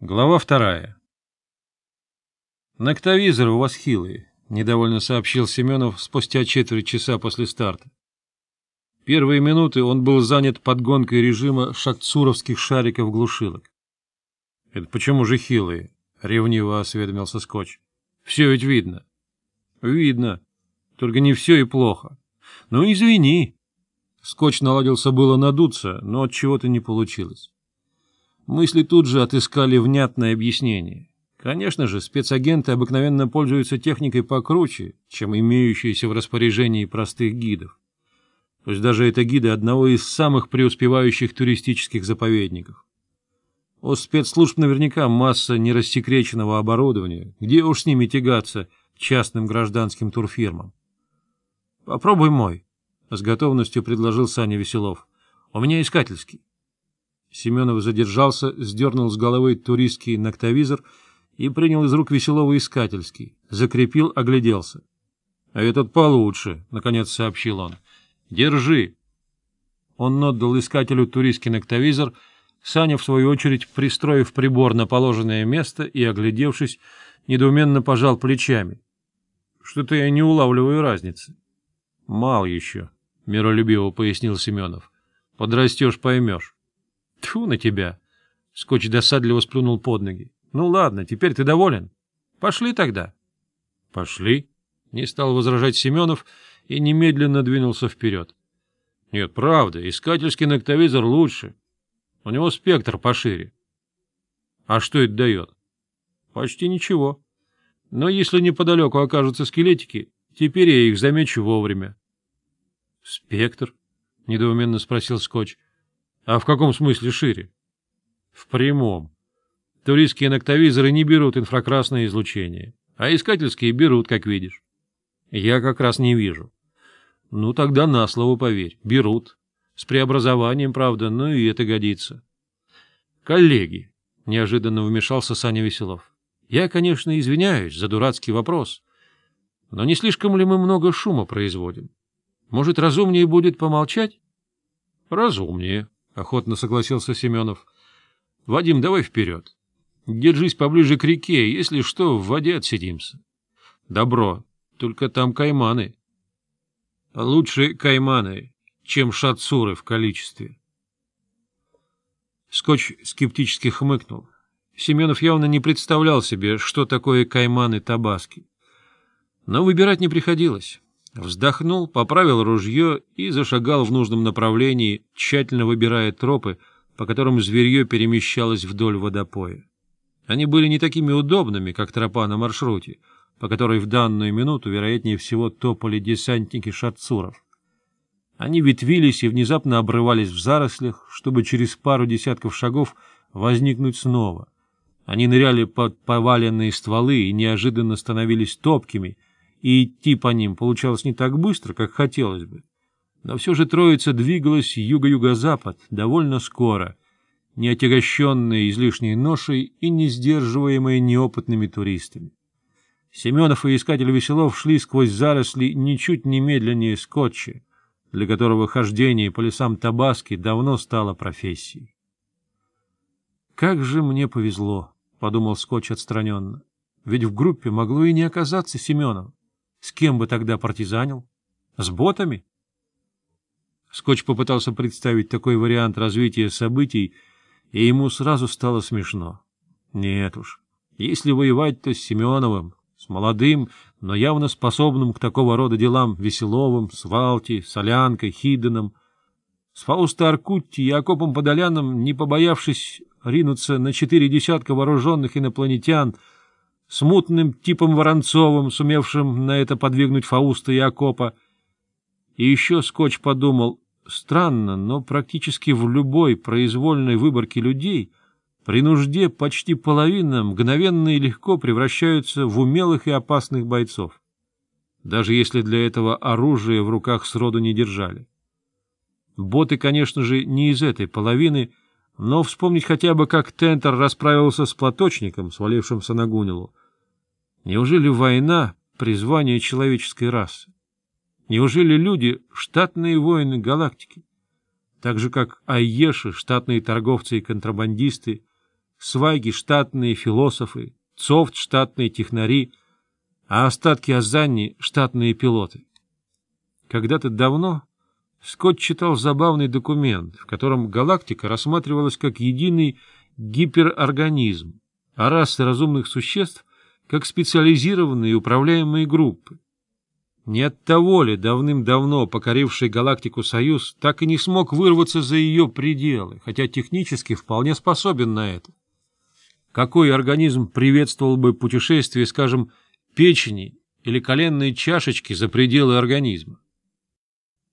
Глава вторая. «Ноктовизоры у вас хилые», — недовольно сообщил Семенов спустя четверть часа после старта. Первые минуты он был занят подгонкой режима шахтсуровских шариков-глушилок. «Это почему же хилые?» — ревниво осведомился Скотч. «Все ведь видно». «Видно. Только не все и плохо». «Ну, извини». Скотч наладился было надуться, но от чего то не получилось. Мысли тут же отыскали внятное объяснение. Конечно же, спецагенты обыкновенно пользуются техникой покруче, чем имеющиеся в распоряжении простых гидов. Пусть даже это гиды одного из самых преуспевающих туристических заповедников. У спецслужб наверняка масса нерассекреченного оборудования, где уж с ними тягаться частным гражданским турфирмам. — Попробуй мой, — с готовностью предложил Саня Веселов. — У меня искательский. Семенов задержался, сдернул с головы туристский ноктовизор и принял из рук веселого искательский, закрепил, огляделся. — А этот получше, — наконец сообщил он. — Держи. Он отдал искателю туристский ноктовизор, Саня, в свою очередь, пристроив прибор на положенное место и, оглядевшись, недоуменно пожал плечами. — Что-то я не улавливаю разницы. — Мал еще, — миролюбиво пояснил Семенов. — Подрастешь — поймешь. Тьфу на тебя! Скотч досадливо сплюнул под ноги. Ну ладно, теперь ты доволен. Пошли тогда. Пошли. Не стал возражать Семенов и немедленно двинулся вперед. Нет, правда, искательский ноктовизор лучше. У него спектр пошире. А что это дает? Почти ничего. Но если неподалеку окажутся скелетики, теперь я их замечу вовремя. — Спектр? — недоуменно спросил Скотч. А в каком смысле шире? В прямом. Туристские ноктовизоры не берут инфракрасное излучение, а искательские берут, как видишь. Я как раз не вижу. Ну тогда на слово поверь, берут. С преобразованием, правда, но и это годится. Коллеги, — неожиданно вмешался Саня Веселов, — я, конечно, извиняюсь за дурацкий вопрос, но не слишком ли мы много шума производим? Может, разумнее будет помолчать? Разумнее, охотно согласился Семенов. — Вадим, давай вперед. Держись поближе к реке, если что, в воде отсидимся. — Добро, только там кайманы. А — Лучше кайманы, чем шатсуры в количестве. Скотч скептически хмыкнул. Семенов явно не представлял себе, что такое кайманы-табаски. Но выбирать не приходилось. Вздохнул, поправил ружье и зашагал в нужном направлении, тщательно выбирая тропы, по которым зверье перемещалось вдоль водопоя. Они были не такими удобными, как тропа на маршруте, по которой в данную минуту, вероятнее всего, топали десантники шатцуров. Они ветвились и внезапно обрывались в зарослях, чтобы через пару десятков шагов возникнуть снова. Они ныряли под поваленные стволы и неожиданно становились топкими — и идти по ним получалось не так быстро, как хотелось бы. Но все же троица двигалась юго-юго-запад довольно скоро, не отягощенная излишней ношей и не сдерживаемая неопытными туристами. Семенов и искатель веселов шли сквозь заросли ничуть не медленнее скотча, для которого хождение по лесам Табаски давно стало профессией. «Как же мне повезло!» — подумал Скотч отстраненно. «Ведь в группе могло и не оказаться Семенова. С кем бы тогда партизанил? С ботами? Скотч попытался представить такой вариант развития событий, и ему сразу стало смешно. Нет уж, если воевать, то с Семеновым, с молодым, но явно способным к такого рода делам Веселовым, Свалти, Солянкой, Хиденом. С Фауста Аркутти и Акопом Подоляном, не побоявшись ринуться на четыре десятка вооруженных инопланетян — смутным типом Воронцовым, сумевшим на это подвигнуть Фауста и Акопа. И еще Скотч подумал, странно, но практически в любой произвольной выборке людей при нужде почти половина мгновенно и легко превращаются в умелых и опасных бойцов, даже если для этого оружие в руках сроду не держали. Боты, конечно же, не из этой половины — но вспомнить хотя бы, как Тентер расправился с платочником, свалившимся на Гунилу. Неужели война — призвание человеческой расы? Неужели люди — штатные воины галактики? Так же, как Айеши — штатные торговцы и контрабандисты, Сваги — штатные философы, Цофт — штатные технари, а остатки Азанни — штатные пилоты. Когда-то давно Скотт читал забавный документ, в котором галактика рассматривалась как единый гиперорганизм, а расы разумных существ — как специализированные управляемые группы. Не от того ли давным-давно покоривший галактику Союз так и не смог вырваться за ее пределы, хотя технически вполне способен на это? Какой организм приветствовал бы путешествие, скажем, печени или коленной чашечки за пределы организма?